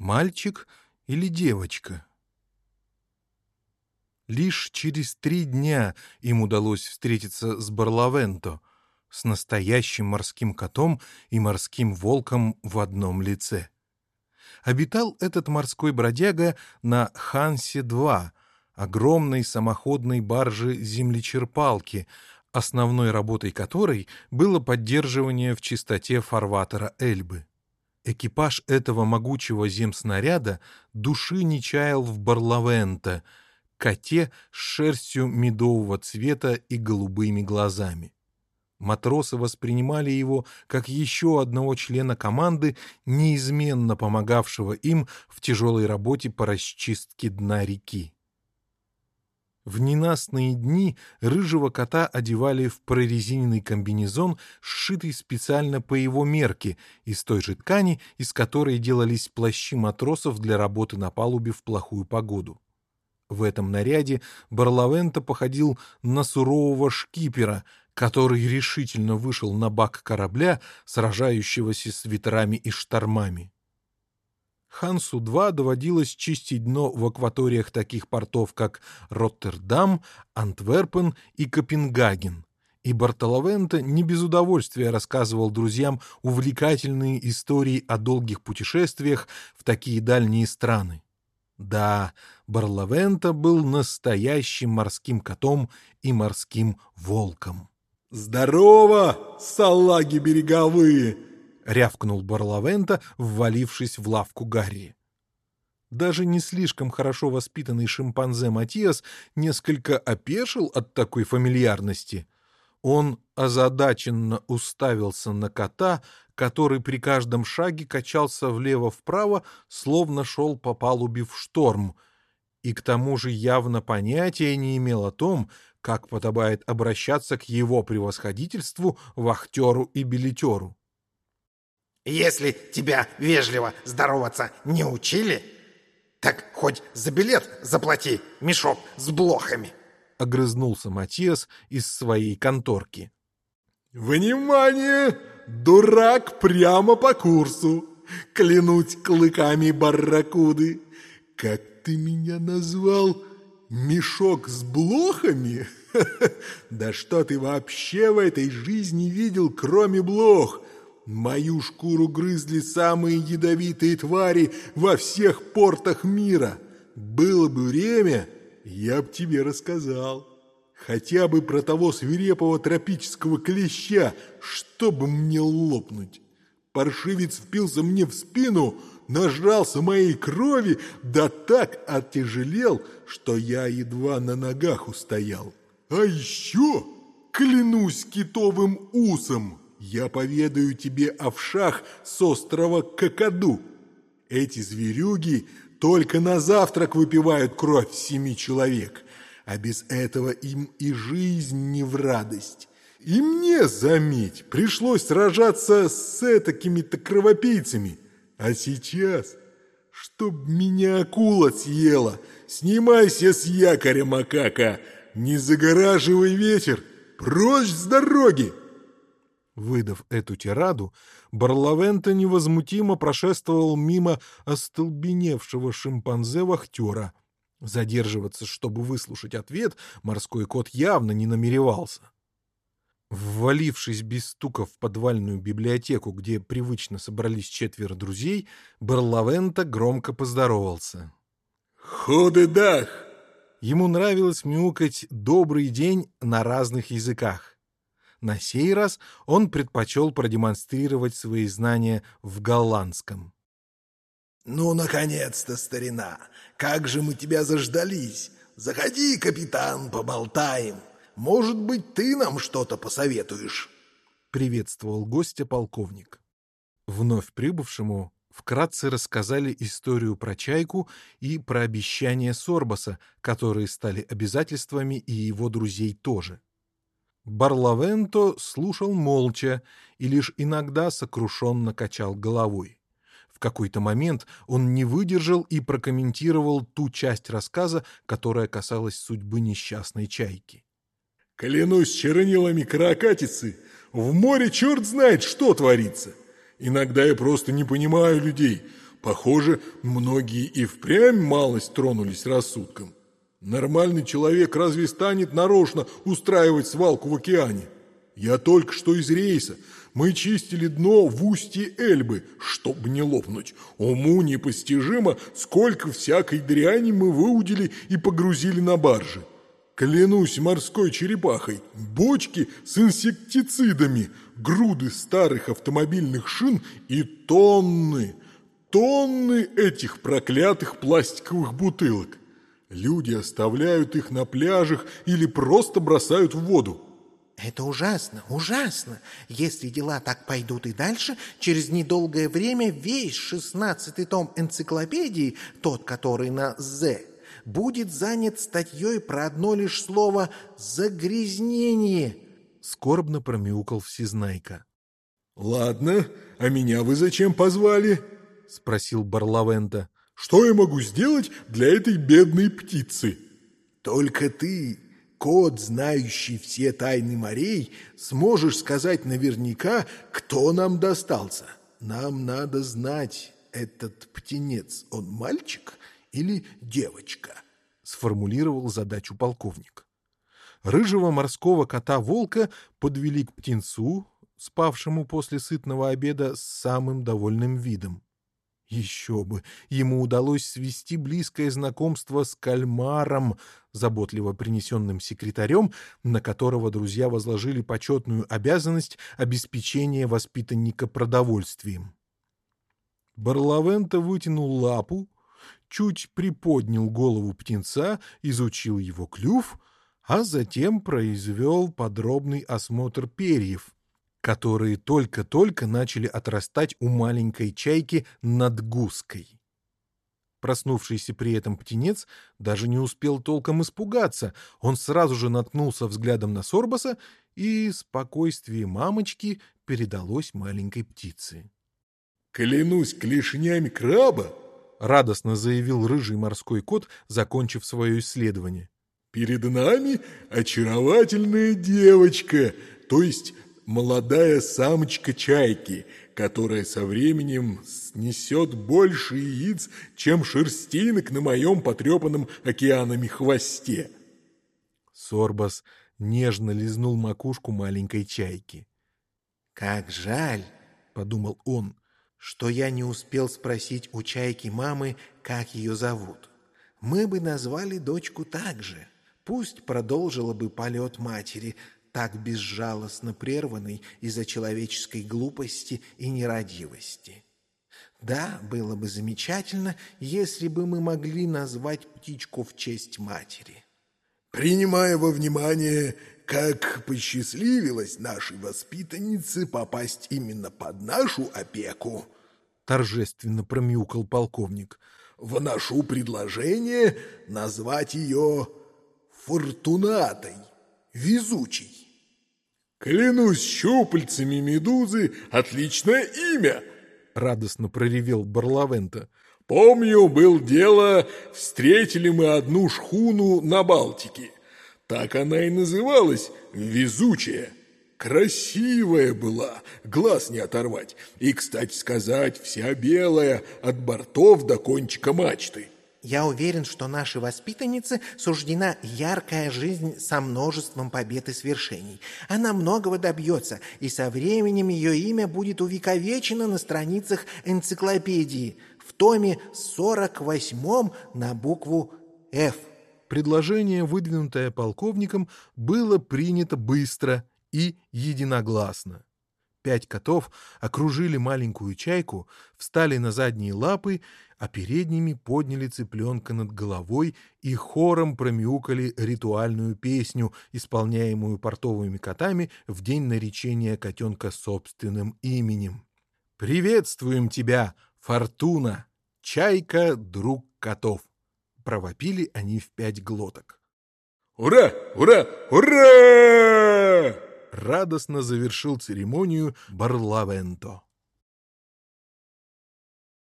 Мальчик или девочка? Лишь через три дня им удалось встретиться с Барлавенто, с настоящим морским котом и морским волком в одном лице. Обитал этот морской бродяга на Хансе-2, огромной самоходной барже-землечерпалки, основной работой которой было поддерживание в чистоте фарватера Эльбы. Экипаж этого могучего земснаряда души не чаял в Барлавента — коте с шерстью медового цвета и голубыми глазами. Матросы воспринимали его как еще одного члена команды, неизменно помогавшего им в тяжелой работе по расчистке дна реки. В ненастные дни рыжего кота одевали в прорезиненный комбинезон, сшитый специально по его мерке, из той же ткани, из которой делались плащи матросов для работы на палубе в плохую погоду. В этом наряде Барлавента походил на сурового шкипера, который решительно вышел на бак корабля, сражающегося с ветрами и штормами. Хансу-2 доводилось чистить дно в акваториях таких портов, как Роттердам, Антверпен и Копенгаген, и Бартоловента не без удовольствия рассказывал друзьям увлекательные истории о долгих путешествиях в такие дальние страны. Да, Барлавента был настоящим морским котом и морским волком. «Здорово, салаги береговые!» — рявкнул Барлавента, ввалившись в лавку Гарри. Даже не слишком хорошо воспитанный шимпанзе Матиас несколько опешил от такой фамильярности. Он озадаченно уставился на кота, который при каждом шаге качался влево-вправо, словно шел по палубе в шторм, и к тому же явно понятия не имел о том, как подобает обращаться к его превосходительству, вахтеру и билетеру. «Если тебя вежливо здороваться не учили, так хоть за билет заплати мешок с блохами!» — огрызнулся Матиас из своей конторки. «Внимание! Дурак прямо по курсу! Клянуть клыками барракуды! Как ты меня назвал? Мешок с блохами? Да что ты вообще в этой жизни видел, кроме блох? Мою шкуру грызли самые ядовитые твари во всех портах мира. Было бы время, я б тебе рассказал». Хотя бы про того свирепого тропического клеща, чтобы мне лопнуть. Паршивец впился мне в спину, нажрался моей крови, да так оттяжелел, что я едва на ногах устоял. А еще, клянусь китовым усом, я поведаю тебе о вшах с острова Кокоду. Эти зверюги только на завтрак выпивают кровь семи человек – а без этого им и жизнь не в радость. И мне, заметь, пришлось сражаться с такими-то кровопийцами. А сейчас, чтоб меня акула съела, снимайся с якоря, макака, не загораживай ветер, прочь с дороги!» Выдав эту тираду, Барлавента невозмутимо прошествовал мимо остолбеневшего шимпанзе-вахтера, Задерживаться, чтобы выслушать ответ, морской кот явно не намеревался. Ввалившись без стука в подвальную библиотеку, где привычно собрались четверо друзей, Барлавента громко поздоровался. «Худы-дах!» Ему нравилось мяукать «добрый день» на разных языках. На сей раз он предпочел продемонстрировать свои знания в голландском. «Ну, наконец-то, старина! Как же мы тебя заждались! Заходи, капитан, поболтаем! Может быть, ты нам что-то посоветуешь?» Приветствовал гостя полковник. Вновь прибывшему вкратце рассказали историю про чайку и про обещания Сорбаса, которые стали обязательствами и его друзей тоже. Барлавенто слушал молча и лишь иногда сокрушенно качал головой какой-то момент он не выдержал и прокомментировал ту часть рассказа, которая касалась судьбы несчастной чайки. «Клянусь чернилами каракатицы, в море черт знает, что творится. Иногда я просто не понимаю людей. Похоже, многие и впрямь малость тронулись рассудком. Нормальный человек разве станет нарочно устраивать свалку в океане? Я только что из рейса. Мы чистили дно в устье Эльбы, чтобы не лопнуть. Уму непостижимо, сколько всякой дряни мы выудили и погрузили на баржи. Клянусь морской черепахой, бочки с инсектицидами, груды старых автомобильных шин и тонны, тонны этих проклятых пластиковых бутылок. Люди оставляют их на пляжах или просто бросают в воду. Это ужасно, ужасно. Если дела так пойдут и дальше, через недолгое время весь шестнадцатый том энциклопедии, тот, который на «З», будет занят статьей про одно лишь слово «загрязнение», — скорбно промяукал Всезнайка. «Ладно, а меня вы зачем позвали?» — спросил Барлавента. «Что я могу сделать для этой бедной птицы?» «Только ты, кот, знающий все тайны морей, сможешь сказать наверняка, кто нам достался. Нам надо знать, этот птенец, он мальчик или девочка?» сформулировал задачу полковник. Рыжего морского кота-волка подвели к птенцу, спавшему после сытного обеда с самым довольным видом. Еще бы! Ему удалось свести близкое знакомство с кальмаром, заботливо принесенным секретарем, на которого друзья возложили почетную обязанность обеспечения воспитанника продовольствием. Барлавента вытянул лапу, чуть приподнял голову птенца, изучил его клюв, а затем произвел подробный осмотр перьев, которые только-только начали отрастать у маленькой чайки над гуской. Проснувшийся при этом птенец даже не успел толком испугаться, он сразу же наткнулся взглядом на Сорбаса, и спокойствие мамочки передалось маленькой птице. «Клянусь клешнями краба!» — радостно заявил рыжий морской кот, закончив свое исследование. «Перед нами очаровательная девочка, то есть молодая самочка чайки, которая со временем снесет больше яиц, чем шерстинок на моем потрепанном океанами хвосте». Сорбас нежно лизнул макушку маленькой чайки. «Как жаль!» — подумал он что я не успел спросить у чайки мамы, как ее зовут. Мы бы назвали дочку так же. Пусть продолжила бы полет матери, так безжалостно прерванный из-за человеческой глупости и нерадивости. Да, было бы замечательно, если бы мы могли назвать птичку в честь матери. Принимая во внимание как посчастливилось нашей воспитаннице попасть именно под нашу опеку, торжественно промяукал полковник, вношу предложение назвать ее Фортунатой, везучей. «Клянусь щупальцами медузы, отличное имя!» — радостно проревел Барлавента. «Помню, был дело, встретили мы одну шхуну на Балтике. Так она и называлась «Везучая». Красивая была, глаз не оторвать. И, кстати сказать, вся белая, от бортов до кончика мачты. Я уверен, что нашей воспитаннице суждена яркая жизнь со множеством побед и свершений. Она многого добьется, и со временем ее имя будет увековечено на страницах энциклопедии в томе 48 на букву «Ф». Предложение, выдвинутое полковником, было принято быстро и единогласно. Пять котов окружили маленькую чайку, встали на задние лапы, а передними подняли цыпленка над головой и хором промяукали ритуальную песню, исполняемую портовыми котами в день наречения котенка собственным именем. «Приветствуем тебя, Фортуна! Чайка — друг котов!» Провопили они в пять глоток. «Ура! Ура! Ура!» Радостно завершил церемонию Барлавенто.